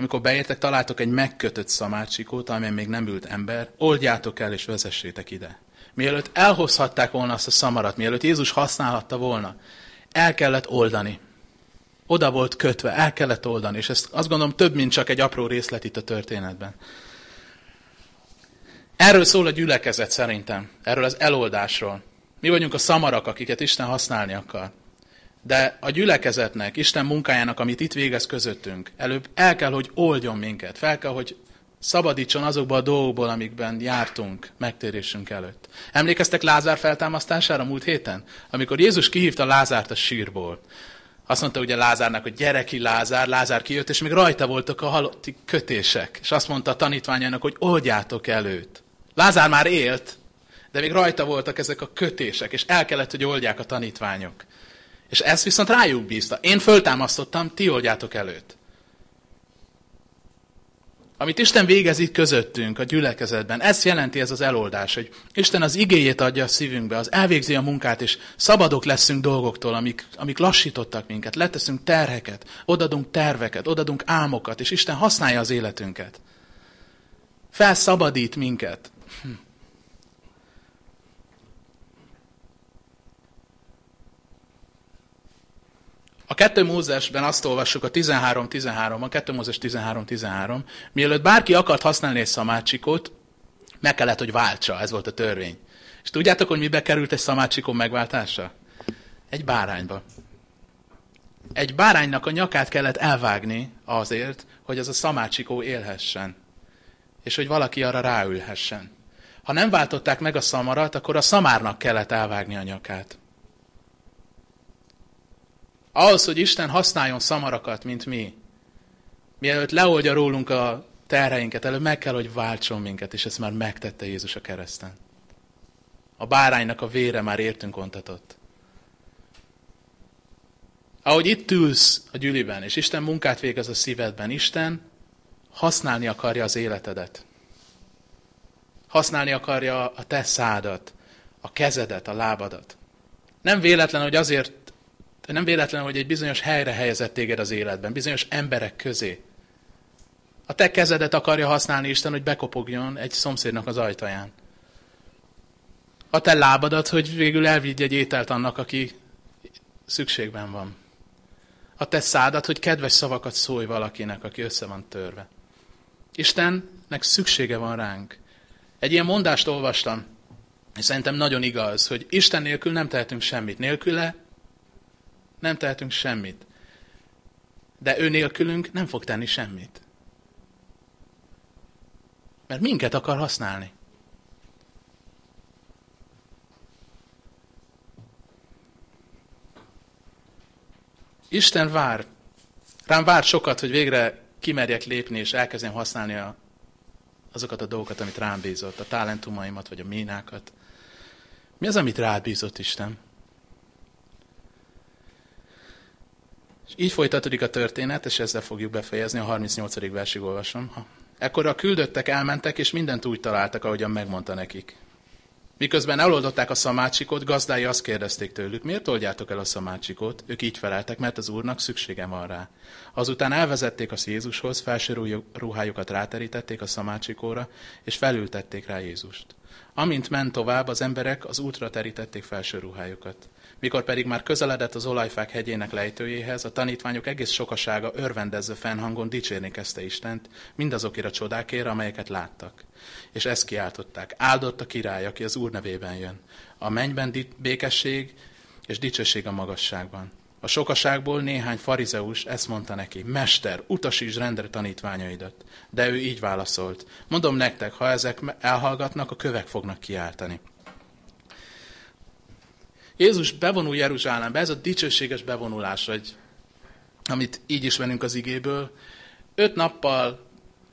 amikor beértek, találtok egy megkötött szamácsikót, amelyen még nem ült ember, oldjátok el és vezessétek ide. Mielőtt elhozhatták volna azt a szamarat, mielőtt Jézus használhatta volna, el kellett oldani. Oda volt kötve, el kellett oldani, és ezt azt gondolom több, mint csak egy apró részlet itt a történetben. Erről szól a gyülekezet szerintem, erről az eloldásról. Mi vagyunk a szamarak, akiket Isten használni akar. De a gyülekezetnek, Isten munkájának, amit itt végez közöttünk, előbb el kell, hogy oldjon minket, fel kell, hogy szabadítson azokba a dolgokból, amikben jártunk megtérésünk előtt. Emlékeztek Lázár feltámasztására múlt héten? Amikor Jézus kihívta Lázárt a sírból. Azt mondta ugye Lázárnak, hogy gyere ki Lázár, Lázár kijött, és még rajta voltak a halotti kötések. És azt mondta a tanítványának, hogy oldjátok előtt. Lázár már élt, de még rajta voltak ezek a kötések, és el kellett, hogy oldják a tanítványok. És ezt viszont rájuk bízta. Én föltámasztottam, ti oldjátok előtt. Amit Isten végez itt közöttünk, a gyülekezetben, ez jelenti ez az eloldás, hogy Isten az igéjét adja a szívünkbe, az elvégzi a munkát, és szabadok leszünk dolgoktól, amik, amik lassítottak minket, leteszünk terheket, odadunk terveket, odadunk álmokat, és Isten használja az életünket. Felszabadít minket. Hm. A 2 Mózesben azt olvassuk a 13-13-ban, 2 Mózes 13-13, mielőtt bárki akart használni egy szamácsikot, meg kellett, hogy váltsa, ez volt a törvény. És tudjátok, hogy mibe került egy szamácsikó megváltása? Egy bárányba. Egy báránynak a nyakát kellett elvágni azért, hogy az a szamácsikó élhessen. És hogy valaki arra ráülhessen. Ha nem váltották meg a szamarat, akkor a szamárnak kellett elvágni a nyakát. Ahhoz, hogy Isten használjon szamarakat, mint mi, mielőtt leoldja rólunk a terheinket, előbb meg kell, hogy váltson minket, és ezt már megtette Jézus a kereszten. A báránynak a vére már értünk ontatott. Ahogy itt ülsz a gyűliben, és Isten munkát végez a szívedben, Isten használni akarja az életedet. Használni akarja a te szádat, a kezedet, a lábadat. Nem véletlen, hogy azért nem véletlen, hogy egy bizonyos helyre helyezett téged az életben, bizonyos emberek közé. A te kezedet akarja használni Isten, hogy bekopogjon egy szomszédnak az ajtaján. A te lábadat, hogy végül elvigy egy ételt annak, aki szükségben van. A te szádat, hogy kedves szavakat szólj valakinek, aki össze van törve. Istennek szüksége van ránk. Egy ilyen mondást olvastam, és szerintem nagyon igaz, hogy Isten nélkül nem tehetünk semmit. Nélküle nem tehetünk semmit. De ő nélkülünk nem fog tenni semmit. Mert minket akar használni. Isten vár. Rám vár sokat, hogy végre kimerjek lépni, és elkezdjem használni a, azokat a dolgokat, amit rám bízott, a talentumaimat, vagy a mínákat. Mi az, amit rád bízott Isten? És így folytatódik a történet, és ezzel fogjuk befejezni, a 38. versig olvasom. Ekkor a küldöttek elmentek, és mindent úgy találtak, ahogyan megmondta nekik. Miközben eloldották a szamácsikot, gazdái azt kérdezték tőlük, miért oldjátok el a szamácsikot? Ők így feleltek, mert az úrnak szüksége van rá. Azután elvezették azt Jézushoz, felső ruhájukat ráterítették a szamácsikóra, és felültették rá Jézust. Amint ment tovább, az emberek az útra terítették felső ruhájukat. Mikor pedig már közeledett az olajfák hegyének lejtőjéhez, a tanítványok egész sokasága örvendezve fennhangon dicsérni kezdte Istent, mindazokért a csodákért, amelyeket láttak. És ezt kiáltották, áldott a király, aki az Úr nevében jön. A mennyben békesség és dicsőség a magasságban. A sokaságból néhány farizeus ezt mondta neki, Mester, utasíts rendre tanítványaidat. De ő így válaszolt, mondom nektek, ha ezek elhallgatnak, a kövek fognak kiáltani. Jézus bevonul Jeruzsálembe, ez a dicsőséges bevonulás, vagy amit így is venünk az igéből, öt nappal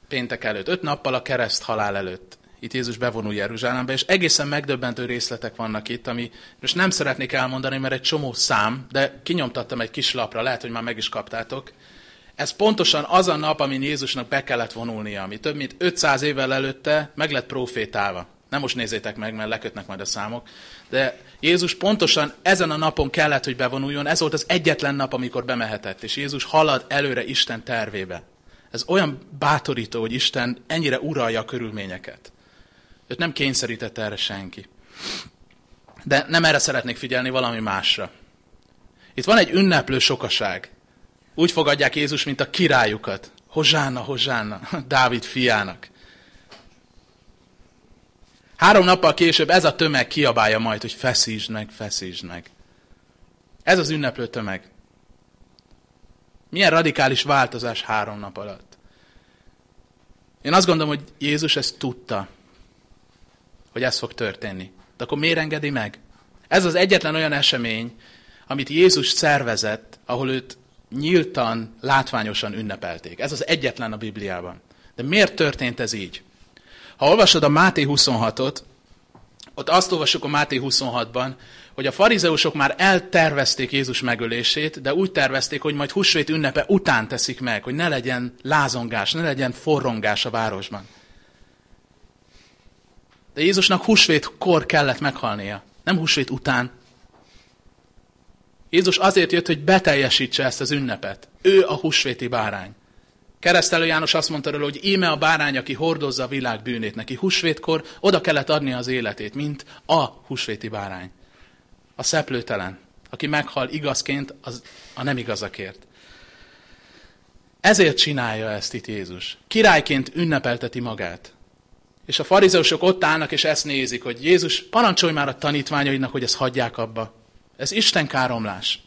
péntek előtt, öt nappal a kereszt halál előtt. Itt Jézus bevonul Jeruzsálembe, és egészen megdöbbentő részletek vannak itt, ami most nem szeretnék elmondani, mert egy csomó szám, de kinyomtattam egy kis lapra, lehet, hogy már meg is kaptátok. Ez pontosan az a nap, amin Jézusnak be kellett vonulnia, ami több mint 500 évvel előtte meg lett profétálva. Nem most nézzétek meg, mert lekötnek majd a számok. De Jézus pontosan ezen a napon kellett, hogy bevonuljon. Ez volt az egyetlen nap, amikor bemehetett. És Jézus halad előre Isten tervébe. Ez olyan bátorító, hogy Isten ennyire uralja a körülményeket. Őt nem kényszerítette erre senki. De nem erre szeretnék figyelni, valami másra. Itt van egy ünneplő sokaság. Úgy fogadják Jézus, mint a királyukat. Hozsánna, hozsánna, Dávid fiának. Három nappal később ez a tömeg kiabálja majd, hogy feszítsd meg, feszítsd meg. Ez az ünneplő tömeg. Milyen radikális változás három nap alatt. Én azt gondolom, hogy Jézus ezt tudta, hogy ez fog történni. De akkor miért engedi meg? Ez az egyetlen olyan esemény, amit Jézus szervezett, ahol őt nyíltan, látványosan ünnepelték. Ez az egyetlen a Bibliában. De miért történt ez így? Ha olvasod a Máté 26-ot, ott azt olvasjuk a Máté 26-ban, hogy a farizeusok már eltervezték Jézus megölését, de úgy tervezték, hogy majd húsvét ünnepe után teszik meg, hogy ne legyen lázongás, ne legyen forrongás a városban. De Jézusnak húsvétkor kellett meghalnia, nem húsvét után. Jézus azért jött, hogy beteljesítse ezt az ünnepet. Ő a húsvéti bárány. Keresztelő János azt mondta róla, hogy íme a bárány, aki hordozza a világ bűnét. Neki húsvétkor oda kellett adni az életét, mint a húsvéti bárány. A szeplőtelen, aki meghal igazként az, a nem igazakért. Ezért csinálja ezt itt Jézus. Királyként ünnepelteti magát. És a farizeusok ott állnak, és ezt nézik, hogy Jézus, parancsolj már a tanítványaidnak, hogy ezt hagyják abba. Ez Isten káromlás.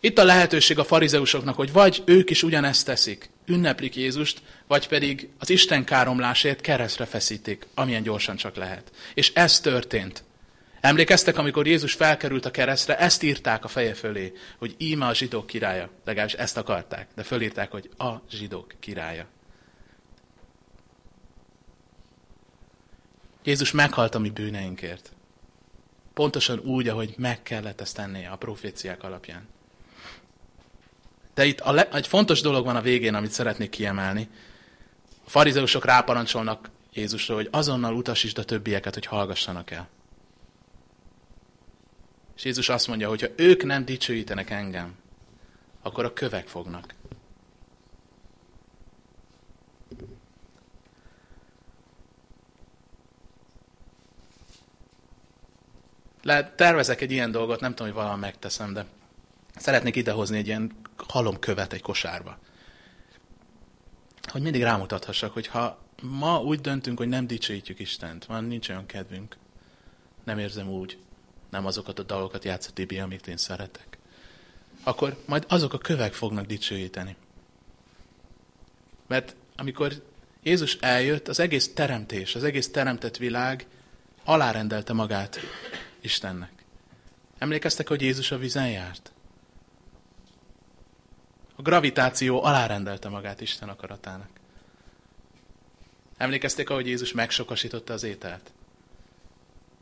Itt a lehetőség a farizeusoknak, hogy vagy ők is ugyanezt teszik, ünneplik Jézust, vagy pedig az Isten káromlásért keresztre feszítik, amilyen gyorsan csak lehet. És ez történt. Emlékeztek, amikor Jézus felkerült a keresztre, ezt írták a feje fölé, hogy íme a zsidók királya. Legalábbis ezt akarták, de fölírták, hogy a zsidók királya. Jézus meghalt a mi bűneinkért. Pontosan úgy, ahogy meg kellett ezt tennie a proféciák alapján. De itt a le, egy fontos dolog van a végén, amit szeretnék kiemelni. A farizeusok ráparancsolnak Jézusra, hogy azonnal utasítsd a többieket, hogy hallgassanak el. És Jézus azt mondja, hogy ha ők nem dicsőítenek engem, akkor a kövek fognak. Le, tervezek egy ilyen dolgot, nem tudom, hogy valami megteszem, de szeretnék idehozni egy ilyen halomkövet egy kosárba. Hogy mindig rámutathassak, hogy ha ma úgy döntünk, hogy nem dicsőítjük Istent, van nincs olyan kedvünk, nem érzem úgy, nem azokat a dalokat játsz a Tibi, amit én szeretek, akkor majd azok a kövek fognak dicsőíteni. Mert amikor Jézus eljött, az egész teremtés, az egész teremtett világ alárendelte magát Istennek. Emlékeztek, hogy Jézus a vízen járt? A gravitáció alárendelte magát Isten akaratának. Emlékezték, ahogy Jézus megsokasította az ételt?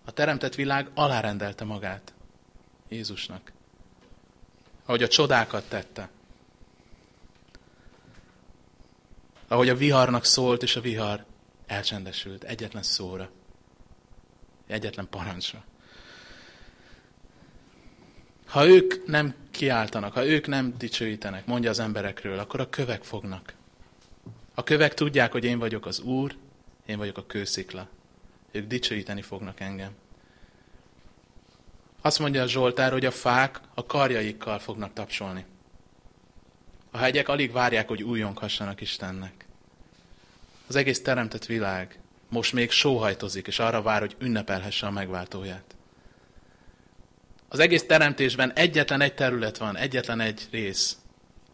A teremtett világ alárendelte magát Jézusnak. Ahogy a csodákat tette. Ahogy a viharnak szólt, és a vihar elcsendesült egyetlen szóra. Egyetlen parancsra. Ha ők nem kiáltanak, ha ők nem dicsőítenek, mondja az emberekről, akkor a kövek fognak. A kövek tudják, hogy én vagyok az Úr, én vagyok a kőszikla. Ők dicsőíteni fognak engem. Azt mondja a Zsoltár, hogy a fák a karjaikkal fognak tapsolni. A hegyek alig várják, hogy újonkhassanak Istennek. Az egész teremtett világ most még sóhajtozik, és arra vár, hogy ünnepelhesse a megváltóját. Az egész teremtésben egyetlen egy terület van, egyetlen egy rész,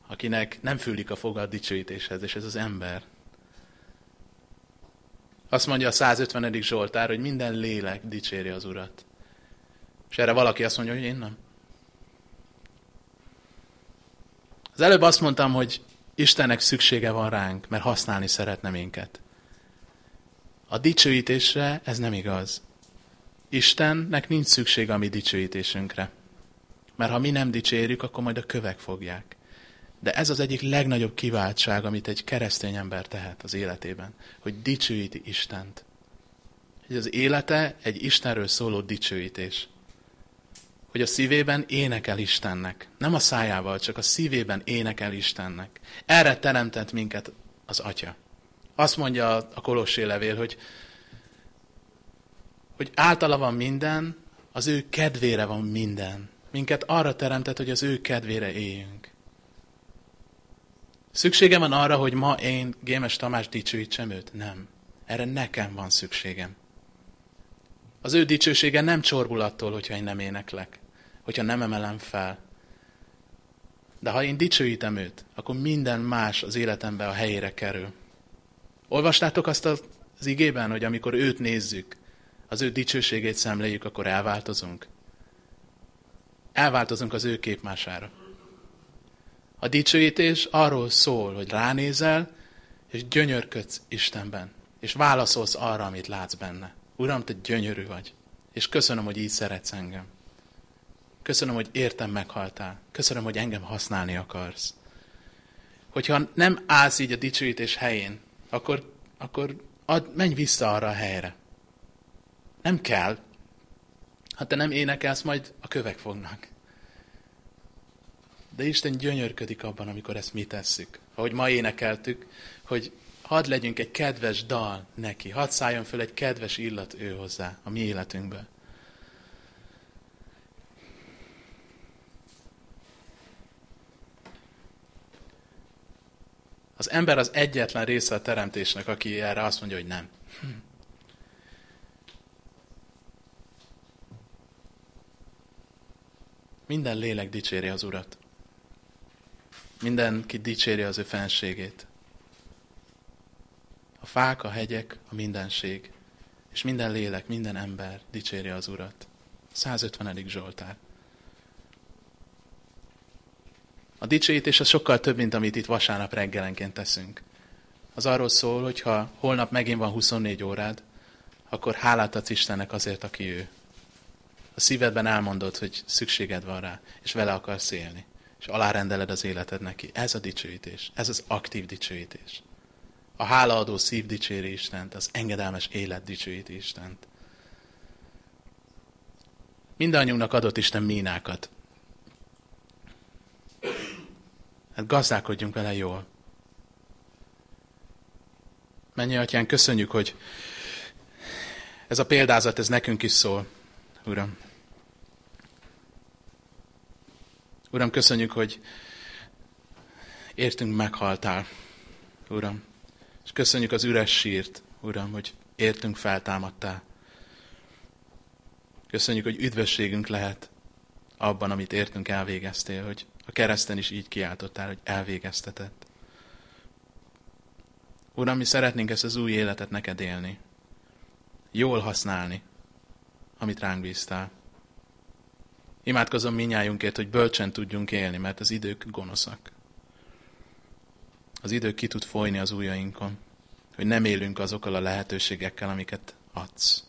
akinek nem fűlik a foga a dicsőítéshez, és ez az ember. Azt mondja a 150. Zsoltár, hogy minden lélek dicséri az Urat. És erre valaki azt mondja, hogy én nem. Az előbb azt mondtam, hogy Istennek szüksége van ránk, mert használni szeretne minket. A dicsőítésre ez nem igaz. Istennek nincs szüksége a mi dicsőítésünkre. Mert ha mi nem dicsérjük, akkor majd a kövek fogják. De ez az egyik legnagyobb kiváltság, amit egy keresztény ember tehet az életében, hogy dicsőíti Istent. Hogy az élete egy Istenről szóló dicsőítés. Hogy a szívében énekel Istennek. Nem a szájával, csak a szívében énekel Istennek. Erre teremtett minket az Atya. Azt mondja a Kolossé levél, hogy, hogy általa van minden, az ő kedvére van minden. Minket arra teremtett, hogy az ő kedvére éljünk. Szüksége van arra, hogy ma én, Gémes Tamás dicsőítsem őt? Nem. Erre nekem van szükségem. Az ő dicsősége nem csorbul attól, hogyha én nem éneklek, hogyha nem emelem fel. De ha én dicsőítem őt, akkor minden más az életemben a helyére kerül. Olvastátok azt az igében, hogy amikor őt nézzük, az ő dicsőségét szemléljük, akkor elváltozunk? Elváltozunk az ő képmására. A dicsőítés arról szól, hogy ránézel, és gyönyörködsz Istenben, és válaszolsz arra, amit látsz benne. Uram, te gyönyörű vagy, és köszönöm, hogy így szeretsz engem. Köszönöm, hogy értem meghaltál. Köszönöm, hogy engem használni akarsz. Hogyha nem állsz így a dicsőítés helyén, akkor, akkor ad, menj vissza arra a helyre. Nem kell. Ha te nem énekelsz, majd a kövek fognak. De Isten gyönyörködik abban, amikor ezt mi tesszük. Ahogy ma énekeltük, hogy hadd legyünk egy kedves dal neki, hadd szálljon föl egy kedves illat ő hozzá a mi életünkbe. Az ember az egyetlen része a teremtésnek, aki erre azt mondja, hogy nem. Minden lélek dicséri az Urat. Mindenki dicséri az ő fenségét. A fák, a hegyek, a mindenség, és minden lélek, minden ember dicséri az Urat. 150. Zsoltár. A dicsőítés az sokkal több, mint amit itt vasárnap reggelenként teszünk. Az arról szól, hogy ha holnap megint van 24 órád, akkor hálát adsz Istennek azért, aki ő. A szívedben elmondod, hogy szükséged van rá, és vele akarsz élni és alárendeled az életed neki. Ez a dicsőítés, ez az aktív dicsőítés. A hálaadó szív dicséri Istent, az engedelmes élet dicsőíti Istent. Mindannyiunknak adott Isten mínákat. Hát gazdálkodjunk vele jól. Mennyi atyán, köszönjük, hogy ez a példázat, ez nekünk is szól, Uram. Uram, köszönjük, hogy értünk meghaltál, Uram. És köszönjük az üres sírt, Uram, hogy értünk feltámadtál. Köszönjük, hogy üdvösségünk lehet abban, amit értünk elvégeztél, hogy a kereszten is így kiáltottál, hogy elvégeztetett. Uram, mi szeretnénk ezt az új életet neked élni. Jól használni, amit ránk bíztál. Imádkozom minnyájunkért, hogy bölcsen tudjunk élni, mert az idők gonoszak. Az idő ki tud folyni az ujjainkon, hogy nem élünk azokkal a lehetőségekkel, amiket adsz.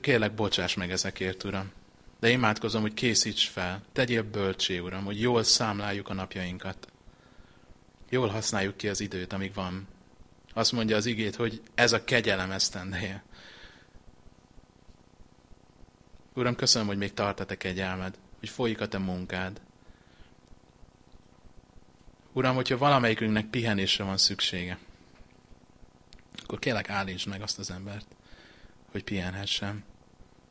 Kérlek, bocsáss meg ezekért, Uram. De imádkozom, hogy készíts fel, tegyél bölcsé, Uram, hogy jól számláljuk a napjainkat. Jól használjuk ki az időt, amíg van. Azt mondja az igét, hogy ez a kegyelem esztendeje. Uram, köszönöm, hogy még tart a te hogy folyik a te munkád. Uram, hogyha valamelyikünknek pihenésre van szüksége, akkor kérlek állítsd meg azt az embert, hogy pihenhessen.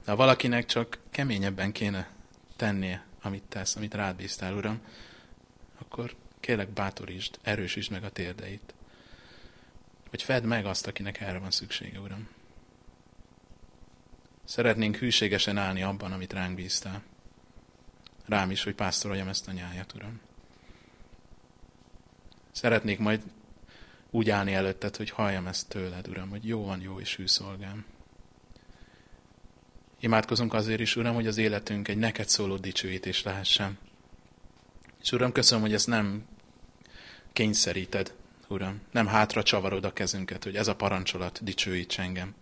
De ha valakinek csak keményebben kéne tennie, amit tesz, amit rád bíztál, Uram, akkor kérlek bátorítsd, erősítsd meg a térdeit. Hogy fedd meg azt, akinek erre van szüksége, Uram. Szeretnénk hűségesen állni abban, amit ránk bíztál. Rám is, hogy pásztoroljam ezt a nyájat, Uram. Szeretnék majd úgy állni előtted, hogy halljam ezt tőled, Uram, hogy jó van, jó és hű szolgám. Imádkozunk azért is, Uram, hogy az életünk egy neked szóló dicsőítés lehessen. És Uram, köszönöm, hogy ezt nem kényszeríted, Uram. Nem hátra csavarod a kezünket, hogy ez a parancsolat dicsőíts engem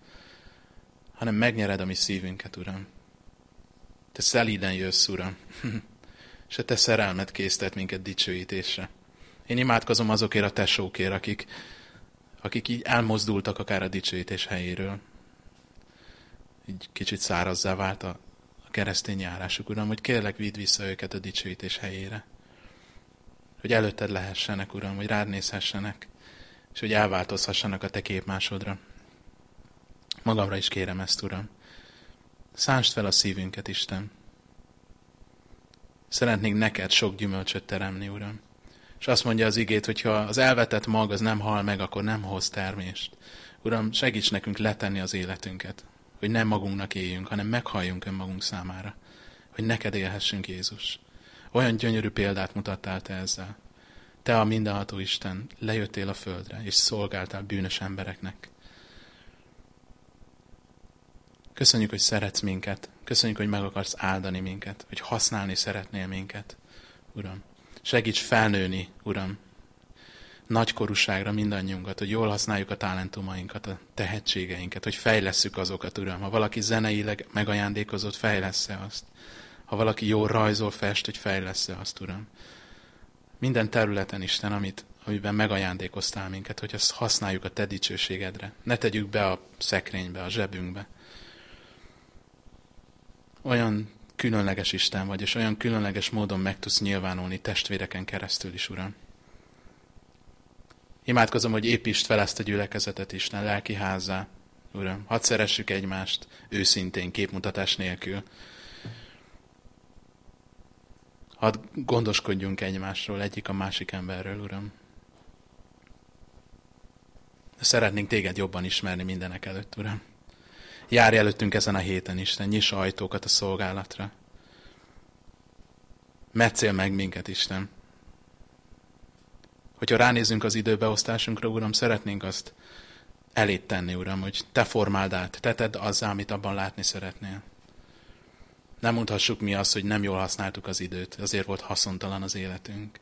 hanem megnyered a mi szívünket, Uram. Te szelíden jössz, Uram. és a te szerelmet késztet minket dicsőítésre. Én imádkozom azokért a tesókért, akik, akik így elmozdultak akár a dicsőítés helyéről. Így kicsit szárazzá vált a, a keresztény járásuk, Uram, hogy kérlek vidd vissza őket a dicsőítés helyére. Hogy előtted lehessenek, Uram, hogy rád nézhessenek, és hogy elváltozhassanak a te képmásodra. Magamra is kérem ezt, Uram. Szánst fel a szívünket, Isten. Szeretnénk neked sok gyümölcsöt teremni, Uram. És azt mondja az igét, hogy ha az elvetett mag az nem hal meg, akkor nem hoz termést. Uram, segíts nekünk letenni az életünket, hogy nem magunknak éljünk, hanem meghalljunk önmagunk számára. Hogy neked élhessünk, Jézus. Olyan gyönyörű példát mutattál te ezzel. Te a mindenható Isten lejöttél a földre, és szolgáltál bűnös embereknek. Köszönjük, hogy szeretsz minket. Köszönjük, hogy meg akarsz áldani minket, hogy használni szeretnél minket. Uram, segíts felnőni, Uram, nagykorúságra mindannyiunkat, hogy jól használjuk a talentumainkat, a tehetségeinket, hogy fejlesszük azokat, Uram. Ha valaki zeneileg megajándékozott, fejlesz-e azt. Ha valaki jó rajzol, fest, hogy fejlesz-e azt, Uram. Minden területen, Isten, amit, amiben megajándékoztál minket, hogy ezt használjuk a Te dicsőségedre. Ne tegyük be a szekrénybe, a zsebünkbe, olyan különleges Isten vagy, és olyan különleges módon meg tudsz nyilvánulni testvéreken keresztül is, Uram. Imádkozom, hogy építsd fel ezt a gyülekezetet, Isten, lelki házzá. Uram, hadd szeressük egymást őszintén, képmutatás nélkül. Hadd gondoskodjunk egymásról, egyik a másik emberről, Uram. Szeretnénk téged jobban ismerni mindenek előtt, Uram. Járj előttünk ezen a héten, Isten, nyiss ajtókat a szolgálatra. Metszél meg minket, Isten. Hogyha ránézünk az időbeosztásunkra, Uram, szeretnénk azt elét tenni, Uram, hogy Te formáld át, Te tedd azzá, amit abban látni szeretnél. Nem mondhassuk mi azt, hogy nem jól használtuk az időt, azért volt haszontalan az életünk.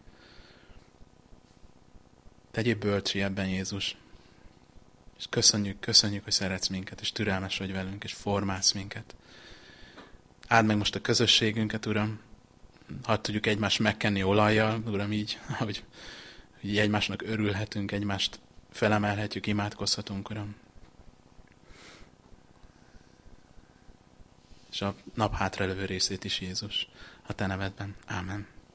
Tegyél bölcsi ebben, Jézus. És köszönjük, köszönjük, hogy szeretsz minket, és türelmes vagy velünk, és formálsz minket. Áld meg most a közösségünket, Uram. Hadd tudjuk egymást megkenni olajjal, Uram, így, hogy, hogy egymásnak örülhetünk, egymást felemelhetjük, imádkozhatunk, Uram. És a nap hátralevő részét is, Jézus, a Te nevedben. Ámen.